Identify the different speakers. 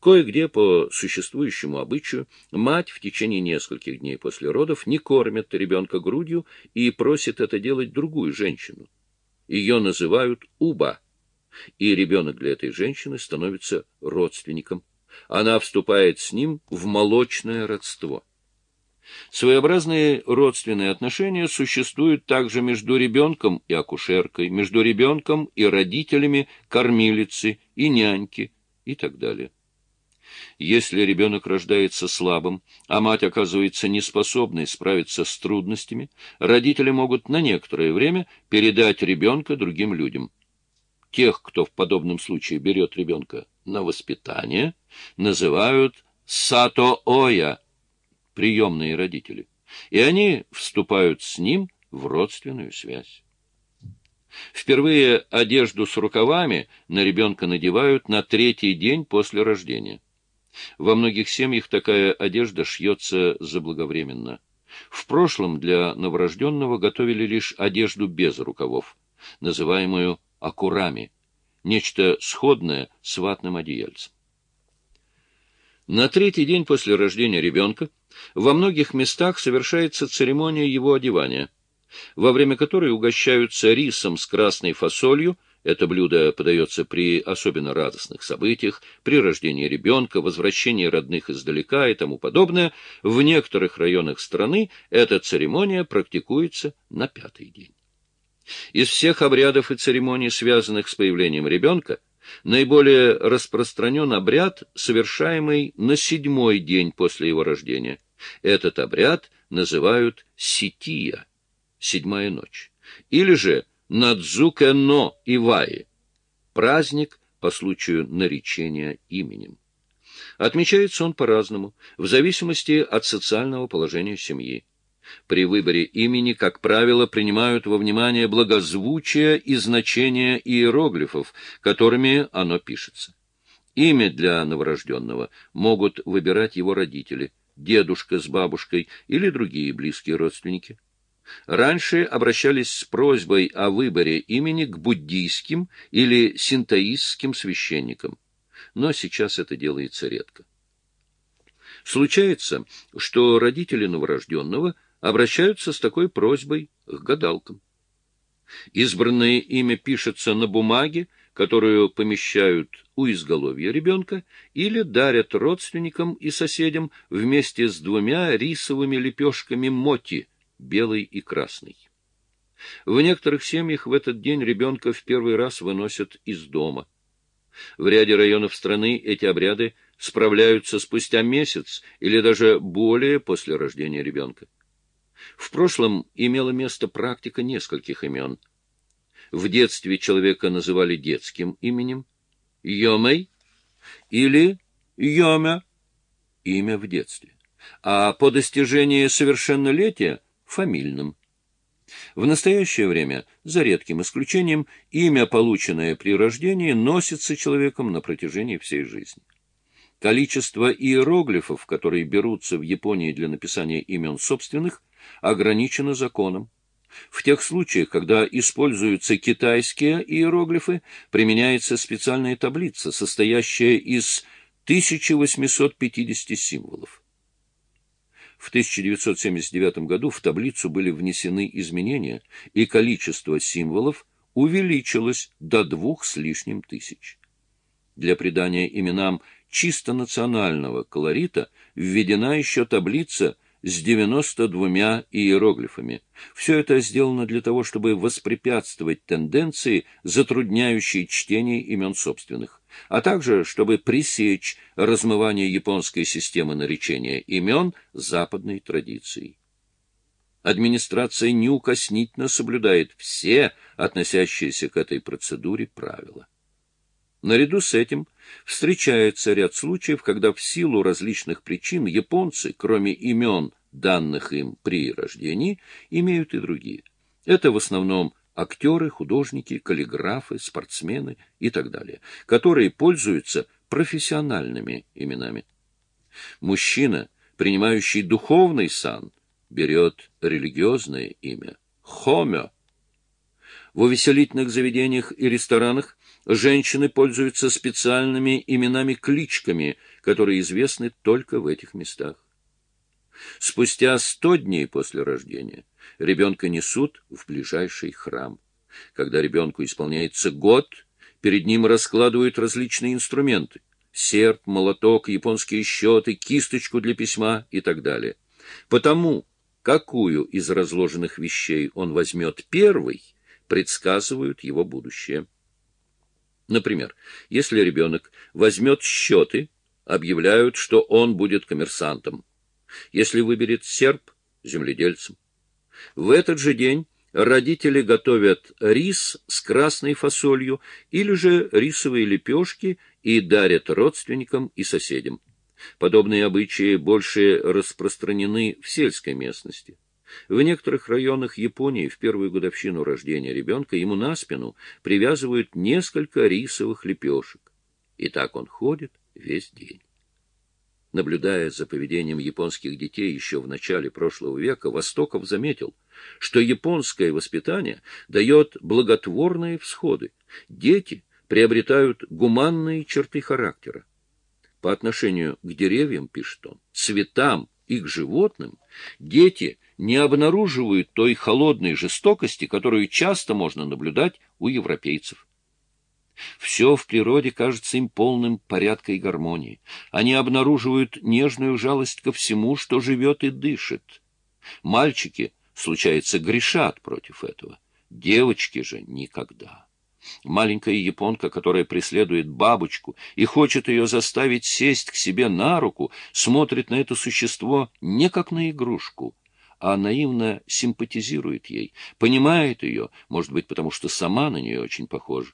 Speaker 1: Кое-где по существующему обычаю мать в течение нескольких дней после родов не кормит ребенка грудью и просит это делать другую женщину. Ее называют уба, и ребенок для этой женщины становится родственником. Она вступает с ним в молочное родство. Своеобразные родственные отношения существуют также между ребенком и акушеркой, между ребенком и родителями кормилицы и няньки и так далее. Если ребенок рождается слабым, а мать оказывается неспособной справиться с трудностями, родители могут на некоторое время передать ребенка другим людям. Тех, кто в подобном случае берет ребенка на воспитание, называют сато-оя, приемные родители, и они вступают с ним в родственную связь. Впервые одежду с рукавами на ребенка надевают на третий день после рождения. Во многих семьях такая одежда шьется заблаговременно. В прошлом для новорожденного готовили лишь одежду без рукавов, называемую акурами, нечто сходное с ватным одеяльцем. На третий день после рождения ребенка во многих местах совершается церемония его одевания, во время которой угощаются рисом с красной фасолью это блюдо подается при особенно радостных событиях, при рождении ребенка, возвращении родных издалека и тому подобное. В некоторых районах страны эта церемония практикуется на пятый день. Из всех обрядов и церемоний, связанных с появлением ребенка, наиболее распространен обряд, совершаемый на седьмой день после его рождения. Этот обряд называют сития, седьмая ночь, или же Надзуке-но Иваи, праздник по случаю наречения именем. Отмечается он по-разному, в зависимости от социального положения семьи. При выборе имени, как правило, принимают во внимание благозвучие и значение иероглифов, которыми оно пишется. Имя для новорожденного могут выбирать его родители, дедушка с бабушкой или другие близкие родственники. Раньше обращались с просьбой о выборе имени к буддийским или синтоистским священникам, но сейчас это делается редко. Случается, что родители новорожденного обращаются с такой просьбой к гадалкам. Избранное имя пишется на бумаге, которую помещают у изголовья ребенка или дарят родственникам и соседям вместе с двумя рисовыми лепешками моти – белый и красный. В некоторых семьях в этот день ребенка в первый раз выносят из дома. В ряде районов страны эти обряды справляются спустя месяц или даже более после рождения ребенка. В прошлом имела место практика нескольких имен. В детстве человека называли детским именем Йомей или Йомя, имя в детстве. А по достижении совершеннолетия фамильным. В настоящее время, за редким исключением, имя, полученное при рождении, носится человеком на протяжении всей жизни. Количество иероглифов, которые берутся в Японии для написания имен собственных, ограничено законом. В тех случаях, когда используются китайские иероглифы, применяется специальная таблица, состоящая из 1850 символов. В 1979 году в таблицу были внесены изменения, и количество символов увеличилось до двух с лишним тысяч. Для придания именам чисто национального колорита введена еще таблица с 92 иероглифами. Все это сделано для того, чтобы воспрепятствовать тенденции, затрудняющей чтение имен собственных а также чтобы пресечь размывание японской системы наречения имен западной традицией. Администрация неукоснительно соблюдает все относящиеся к этой процедуре правила. Наряду с этим встречается ряд случаев, когда в силу различных причин японцы, кроме имен, данных им при рождении, имеют и другие. Это в основном актеры, художники, каллиграфы, спортсмены и так далее, которые пользуются профессиональными именами. Мужчина, принимающий духовный сан, берет религиозное имя – хомё. В увеселительных заведениях и ресторанах Женщины пользуются специальными именами-кличками, которые известны только в этих местах. Спустя сто дней после рождения ребенка несут в ближайший храм. Когда ребенку исполняется год, перед ним раскладывают различные инструменты — серп, молоток, японские счеты, кисточку для письма и так далее. Потому, какую из разложенных вещей он возьмет первый, предсказывают его будущее. Например, если ребенок возьмет счеты, объявляют, что он будет коммерсантом. Если выберет серп – земледельцем. В этот же день родители готовят рис с красной фасолью или же рисовые лепешки и дарят родственникам и соседям. Подобные обычаи больше распространены в сельской местности. В некоторых районах Японии в первую годовщину рождения ребенка ему на спину привязывают несколько рисовых лепешек. И так он ходит весь день. Наблюдая за поведением японских детей еще в начале прошлого века, Востоков заметил, что японское воспитание дает благотворные всходы. Дети приобретают гуманные черты характера. По отношению к деревьям, пишет он, цветам и к животным, дети не обнаруживают той холодной жестокости, которую часто можно наблюдать у европейцев. Все в природе кажется им полным порядка и гармонии. Они обнаруживают нежную жалость ко всему, что живет и дышит. Мальчики, случается, грешат против этого. Девочки же никогда. Маленькая японка, которая преследует бабочку и хочет ее заставить сесть к себе на руку, смотрит на это существо не как на игрушку, а наивно симпатизирует ей, понимает ее, может быть, потому что сама на нее очень похожа.